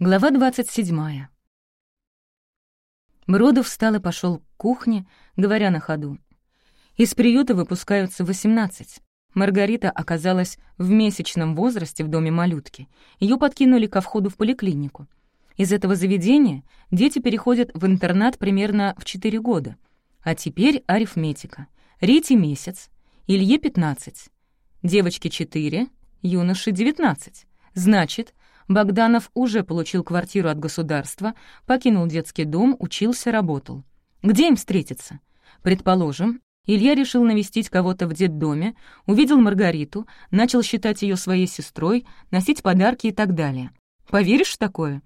Глава 27. Бродов встал и пошел к кухне, говоря на ходу. Из приюта выпускаются 18. Маргарита оказалась в месячном возрасте в доме малютки. Ее подкинули ко входу в поликлинику. Из этого заведения дети переходят в интернат примерно в 4 года. А теперь арифметика. Рите месяц, Илье 15, девочке 4, юноше 19. Значит, Богданов уже получил квартиру от государства, покинул детский дом, учился, работал. Где им встретиться? Предположим, Илья решил навестить кого-то в детдоме, увидел Маргариту, начал считать ее своей сестрой, носить подарки и так далее. Поверишь в такое?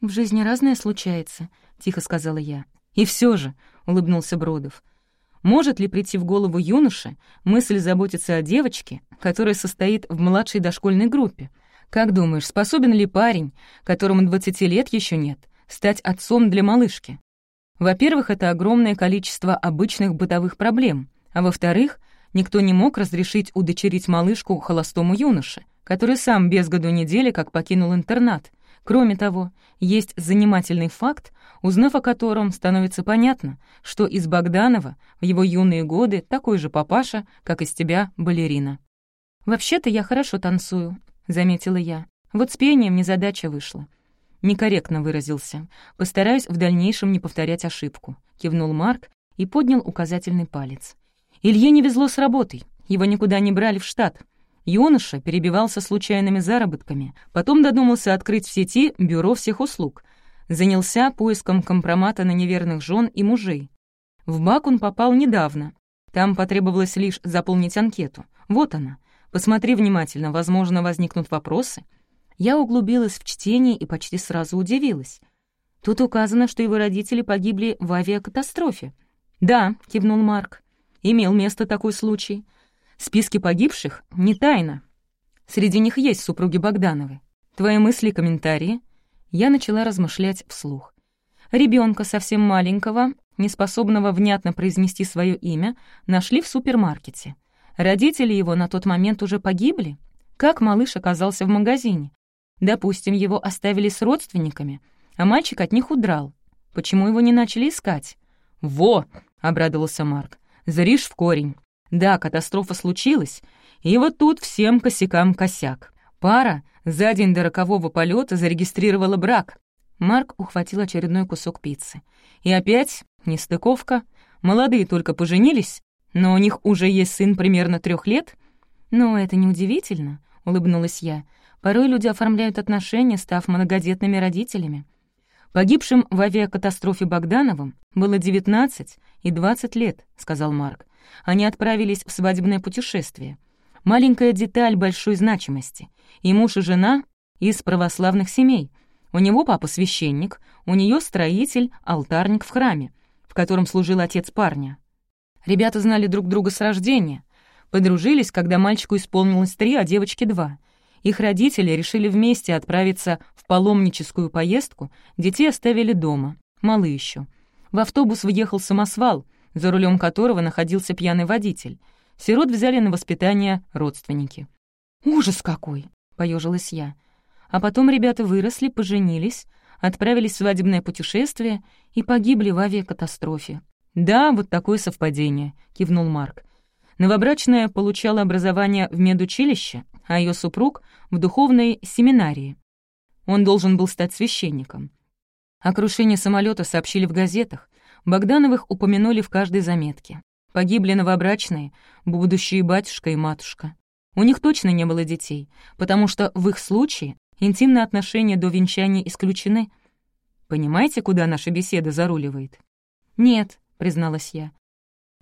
«В жизни разное случается», — тихо сказала я. «И все же», — улыбнулся Бродов, — «может ли прийти в голову юноше мысль заботиться о девочке, которая состоит в младшей дошкольной группе, как думаешь, способен ли парень, которому 20 лет еще нет, стать отцом для малышки? Во-первых, это огромное количество обычных бытовых проблем, а во-вторых, никто не мог разрешить удочерить малышку холостому юноше, который сам без году недели как покинул интернат. Кроме того, есть занимательный факт, узнав о котором становится понятно, что из Богданова в его юные годы такой же папаша, как из тебя балерина. «Вообще-то я хорошо танцую», — заметила я. «Вот с пением незадача вышла». Некорректно выразился. Постараюсь в дальнейшем не повторять ошибку. Кивнул Марк и поднял указательный палец. Илье не везло с работой. Его никуда не брали в штат. Юноша перебивался случайными заработками, потом додумался открыть в сети бюро всех услуг. Занялся поиском компромата на неверных жен и мужей. В БАК он попал недавно. Там потребовалось лишь заполнить анкету. Вот она. Посмотри внимательно, возможно, возникнут вопросы. Я углубилась в чтение и почти сразу удивилась. Тут указано, что его родители погибли в авиакатастрофе. «Да», — кивнул Марк, — «имел место такой случай. Списки погибших — не тайна. Среди них есть супруги Богдановы. Твои мысли, комментарии?» Я начала размышлять вслух. Ребенка совсем маленького, неспособного внятно произнести свое имя, нашли в супермаркете — Родители его на тот момент уже погибли? Как малыш оказался в магазине? Допустим, его оставили с родственниками, а мальчик от них удрал. Почему его не начали искать? «Во!» — обрадовался Марк. «Зришь в корень. Да, катастрофа случилась, и вот тут всем косякам косяк. Пара за день до рокового полета зарегистрировала брак». Марк ухватил очередной кусок пиццы. «И опять нестыковка. Молодые только поженились, но у них уже есть сын примерно трех лет? Но это неудивительно, улыбнулась я. Порой люди оформляют отношения, став многодетными родителями. Погибшим в авиакатастрофе Богдановым было 19 и 20 лет, сказал Марк. Они отправились в свадебное путешествие. Маленькая деталь большой значимости. И муж, и жена из православных семей. У него папа священник, у нее строитель, алтарник в храме, в котором служил отец парня. Ребята знали друг друга с рождения. Подружились, когда мальчику исполнилось три, а девочке два. Их родители решили вместе отправиться в паломническую поездку, детей оставили дома, малы еще. В автобус въехал самосвал, за рулем которого находился пьяный водитель. Сирот взяли на воспитание родственники. «Ужас какой!» — поежилась я. А потом ребята выросли, поженились, отправились в свадебное путешествие и погибли в авиакатастрофе. «Да, вот такое совпадение», — кивнул Марк. Новобрачная получала образование в медучилище, а ее супруг — в духовной семинарии. Он должен был стать священником. О крушении самолета сообщили в газетах, Богдановых упомянули в каждой заметке. Погибли новобрачные, будущие батюшка и матушка. У них точно не было детей, потому что в их случае интимные отношения до венчания исключены. Понимаете, куда наша беседа заруливает? Нет, — призналась я.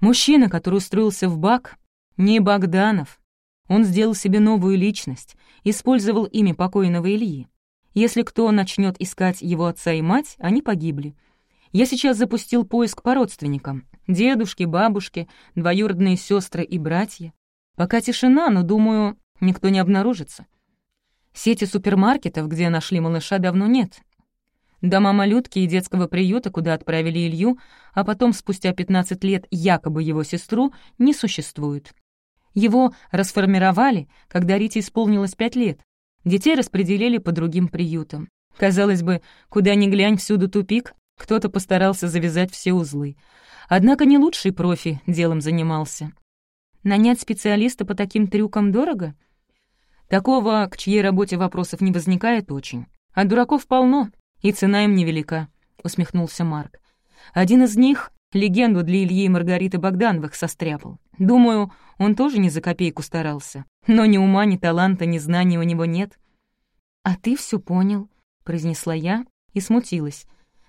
«Мужчина, который устроился в БАК, не Богданов. Он сделал себе новую личность, использовал имя покойного Ильи. Если кто начнет искать его отца и мать, они погибли. Я сейчас запустил поиск по родственникам. Дедушки, бабушки, двоюродные сестры и братья. Пока тишина, но, думаю, никто не обнаружится. Сети супермаркетов, где нашли малыша, давно нет, Дома малютки и детского приюта, куда отправили Илью, а потом спустя 15 лет якобы его сестру, не существует. Его расформировали, когда Рите исполнилось 5 лет. Детей распределили по другим приютам. Казалось бы, куда ни глянь, всюду тупик, кто-то постарался завязать все узлы. Однако не лучший профи делом занимался. Нанять специалиста по таким трюкам дорого? Такого, к чьей работе вопросов не возникает, очень. А дураков полно, и цена им невелика, — усмехнулся Марк. Один из них легенду для Ильи и Маргариты Богдановых состряпал. Думаю, он тоже не за копейку старался. Но ни ума, ни таланта, ни знаний у него нет. «А ты все понял», — произнесла я и смутилась.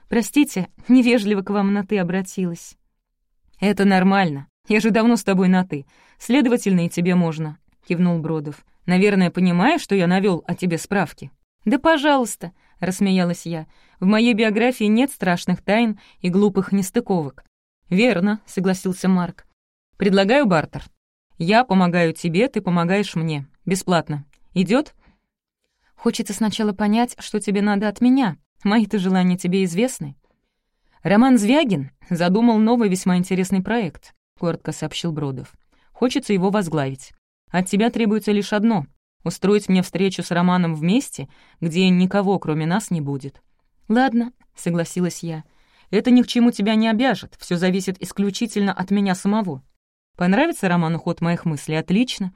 «Простите, невежливо к вам на «ты» обратилась». «Это нормально. Я же давно с тобой на «ты». Следовательно, и тебе можно», — кивнул Бродов. «Наверное, понимаешь, что я навел о тебе справки?» «Да пожалуйста», — рассмеялась я. «В моей биографии нет страшных тайн и глупых нестыковок». «Верно», — согласился Марк. «Предлагаю бартер. Я помогаю тебе, ты помогаешь мне. Бесплатно. Идет? Хочется сначала понять, что тебе надо от меня. Мои-то желания тебе известны. Роман Звягин задумал новый весьма интересный проект, коротко сообщил Бродов. Хочется его возглавить. От тебя требуется лишь одно — устроить мне встречу с Романом вместе, где никого, кроме нас, не будет. «Ладно», — согласилась я. «Это ни к чему тебя не обяжет, все зависит исключительно от меня самого. Понравится Роману ход моих мыслей? Отлично.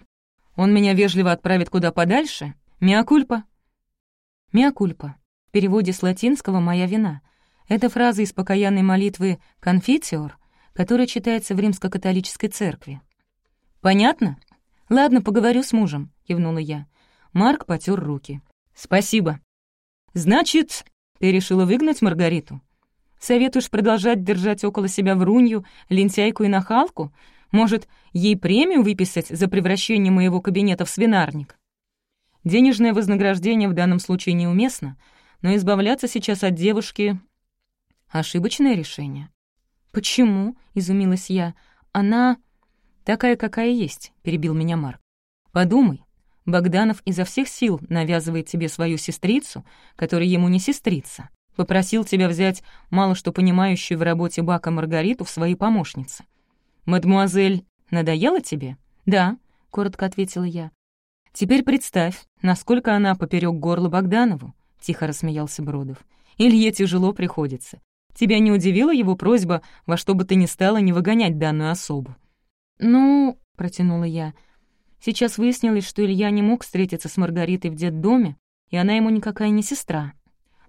Он меня вежливо отправит куда подальше? Миакульпа?» «Миакульпа». В переводе с латинского «моя вина». Это фраза из покаянной молитвы «Конфитиор», которая читается в римско-католической церкви. «Понятно? Ладно, поговорю с мужем», — кивнула я. Марк потер руки. «Спасибо. Значит, ты решила выгнать Маргариту? Советуешь продолжать держать около себя врунью, лентяйку и нахалку? Может, ей премию выписать за превращение моего кабинета в свинарник?» Денежное вознаграждение в данном случае неуместно, но избавляться сейчас от девушки — ошибочное решение. «Почему?» — изумилась я. «Она такая, какая есть», — перебил меня Марк. «Подумай, Богданов изо всех сил навязывает тебе свою сестрицу, которая ему не сестрица. Попросил тебя взять мало что понимающую в работе Бака Маргариту в свои помощницы. «Мадемуазель, надоела тебе?» «Да», — коротко ответила я. «Теперь представь, насколько она поперек горла Богданову», — тихо рассмеялся Бродов. «Илье тяжело приходится. Тебя не удивила его просьба во что бы ты ни стала не выгонять данную особу?» «Ну...» — протянула я. Сейчас выяснилось, что Илья не мог встретиться с Маргаритой в детдоме, и она ему никакая не сестра.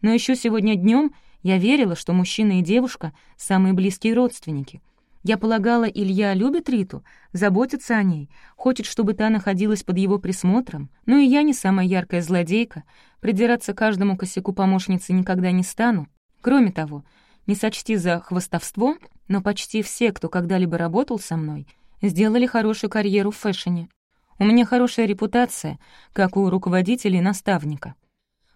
Но еще сегодня днем я верила, что мужчина и девушка — самые близкие родственники — я полагала, Илья любит Риту, заботится о ней, хочет, чтобы та находилась под его присмотром, но и я не самая яркая злодейка, придираться каждому косяку помощницы никогда не стану. Кроме того, не сочти за хвостовство, но почти все, кто когда-либо работал со мной, сделали хорошую карьеру в фэшне. У меня хорошая репутация, как у руководителя и наставника.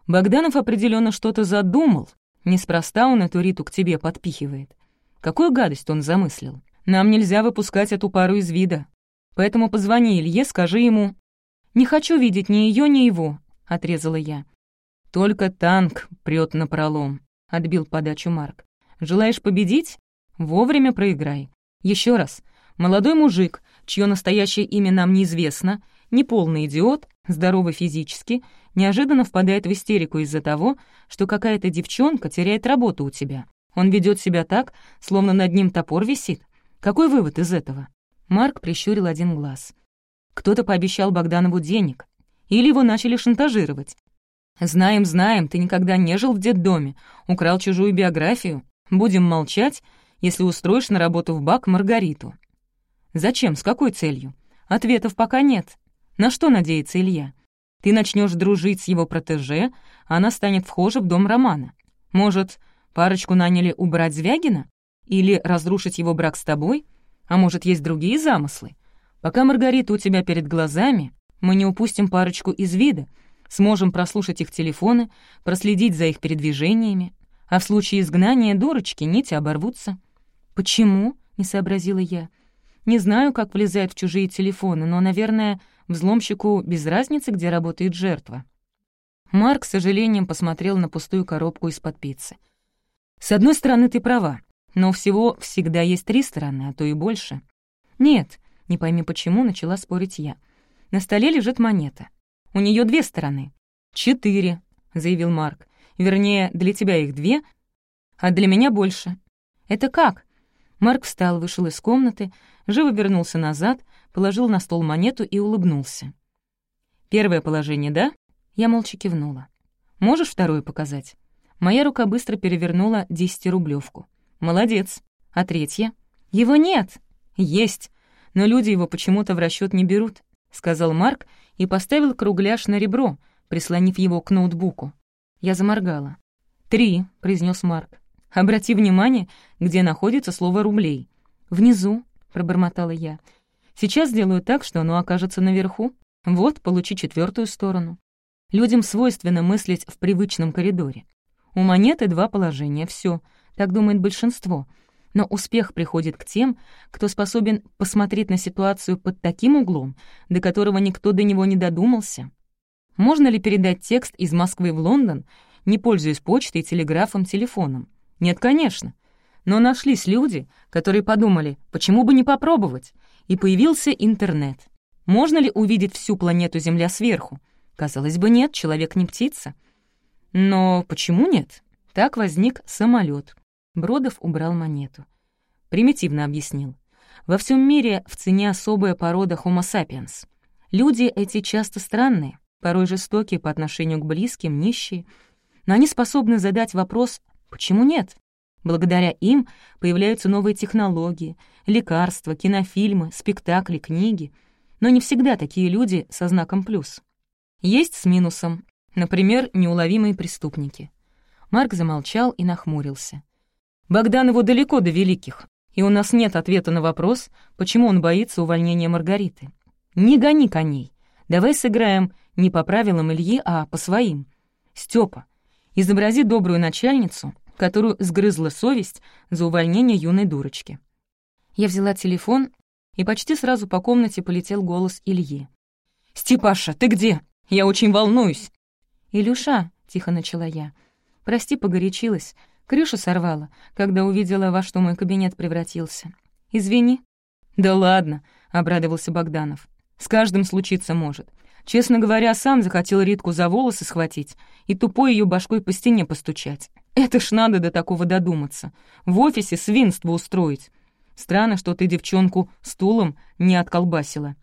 Богданов определенно что-то задумал, неспроста он эту Риту к тебе подпихивает. Какую гадость он замыслил? Нам нельзя выпускать эту пару из вида. Поэтому позвони Илье, скажи ему...» «Не хочу видеть ни ее, ни его», — отрезала я. «Только танк прёт на пролом», — отбил подачу Марк. «Желаешь победить? Вовремя проиграй. Еще раз. Молодой мужик, чье настоящее имя нам неизвестно, неполный идиот, здоровый физически, неожиданно впадает в истерику из-за того, что какая-то девчонка теряет работу у тебя. Он ведет себя так, словно над ним топор висит. Какой вывод из этого? Марк прищурил один глаз. Кто-то пообещал Богданову денег. Или его начали шантажировать. «Знаем, знаем, ты никогда не жил в детдоме, украл чужую биографию. Будем молчать, если устроишь на работу в БАК Маргариту». «Зачем? С какой целью?» Ответов пока нет. На что надеется Илья? Ты начнешь дружить с его протеже, а она станет вхожа в дом Романа. Может, Парочку наняли убрать Звягина? Или разрушить его брак с тобой? А может, есть другие замыслы? Пока Маргарита у тебя перед глазами, мы не упустим парочку из вида, сможем прослушать их телефоны, проследить за их передвижениями, а в случае изгнания дурочки нити оборвутся. «Почему?» — не сообразила я. «Не знаю, как влезает в чужие телефоны, но, наверное, взломщику без разницы, где работает жертва». Марк с сожалением посмотрел на пустую коробку из-под пиццы — с одной стороны, ты права, но всего всегда есть три стороны, а то и больше. Нет, не пойми почему, начала спорить я. На столе лежит монета. У нее две стороны. Четыре, заявил Марк. Вернее, для тебя их две, а для меня больше. Это как? Марк встал, вышел из комнаты, живо вернулся назад, положил на стол монету и улыбнулся. «Первое положение, да?» Я молча кивнула. «Можешь второе показать?» Моя рука быстро перевернула десятирублевку. «Молодец. А третье?» «Его нет!» «Есть. Но люди его почему-то в расчет не берут», — сказал Марк и поставил кругляш на ребро, прислонив его к ноутбуку. Я заморгала. «Три», — произнес Марк. «Обрати внимание, где находится слово «рублей». «Внизу», — пробормотала я. «Сейчас сделаю так, что оно окажется наверху. Вот, получи четвертую сторону». Людям свойственно мыслить в привычном коридоре. У монеты два положения, все, так думает большинство. Но успех приходит к тем, кто способен посмотреть на ситуацию под таким углом, до которого никто до него не додумался. Можно ли передать текст из Москвы в Лондон, не пользуясь почтой, телеграфом, телефоном? Нет, конечно. Но нашлись люди, которые подумали, почему бы не попробовать, и появился интернет. Можно ли увидеть всю планету Земля сверху? Казалось бы, нет, человек не птица. Но почему нет? Так возник самолет. Бродов убрал монету. Примитивно объяснил. Во всем мире в цене особая порода Homo sapiens. Люди эти часто странные, порой жестокие по отношению к близким, нищие, но они способны задать вопрос «почему нет?». Благодаря им появляются новые технологии, лекарства, кинофильмы, спектакли, книги. Но не всегда такие люди со знаком «плюс». Есть с минусом. Например, неуловимые преступники. Марк замолчал и нахмурился. Богданову далеко до великих, и у нас нет ответа на вопрос, почему он боится увольнения Маргариты. Не гони коней. Давай сыграем не по правилам Ильи, а по своим. Степа, изобрази добрую начальницу, которую сгрызла совесть за увольнение юной дурочки. Я взяла телефон, и почти сразу по комнате полетел голос Ильи. «Степаша, ты где? Я очень волнуюсь». «Илюша», — тихо начала я, — «прости, погорячилась. Крышу сорвала, когда увидела, во что мой кабинет превратился. Извини». «Да ладно», — обрадовался Богданов. «С каждым случиться может. Честно говоря, сам захотел Ритку за волосы схватить и тупой ее башкой по стене постучать. Это ж надо до такого додуматься. В офисе свинство устроить. Странно, что ты девчонку стулом не отколбасила.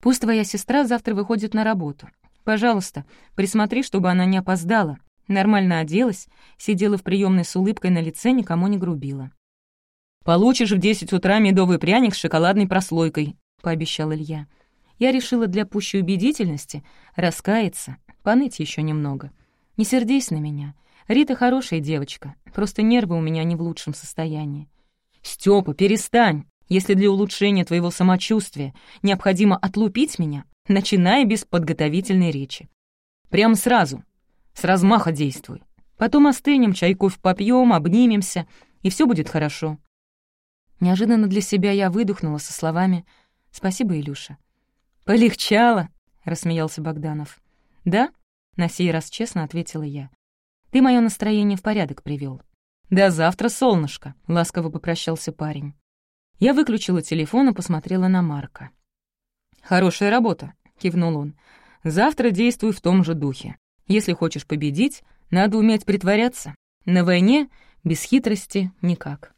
Пусть твоя сестра завтра выходит на работу. Пожалуйста, присмотри, чтобы она не опоздала. Нормально оделась, сидела в приемной с улыбкой на лице, никому не грубила. «Получишь в десять утра медовый пряник с шоколадной прослойкой», — пообещал Илья. Я решила для пущей убедительности раскаяться, поныть еще немного. «Не сердись на меня. Рита хорошая девочка, просто нервы у меня не в лучшем состоянии». «Стёпа, перестань! Если для улучшения твоего самочувствия необходимо отлупить меня, начиная без подготовительной речи. Прям сразу, с размаха действуй. Потом остынем, чайков попьем, обнимемся, и все будет хорошо». Неожиданно для себя я выдохнула со словами «Спасибо, Илюша». «Полегчало», — рассмеялся Богданов. «Да?» — на сей раз честно ответила я. «Ты мое настроение в порядок привел. «До завтра, солнышко», — ласково попрощался парень. Я выключила телефон и посмотрела на Марка. «Хорошая работа», — кивнул он. «Завтра действуй в том же духе. Если хочешь победить, надо уметь притворяться. На войне без хитрости никак».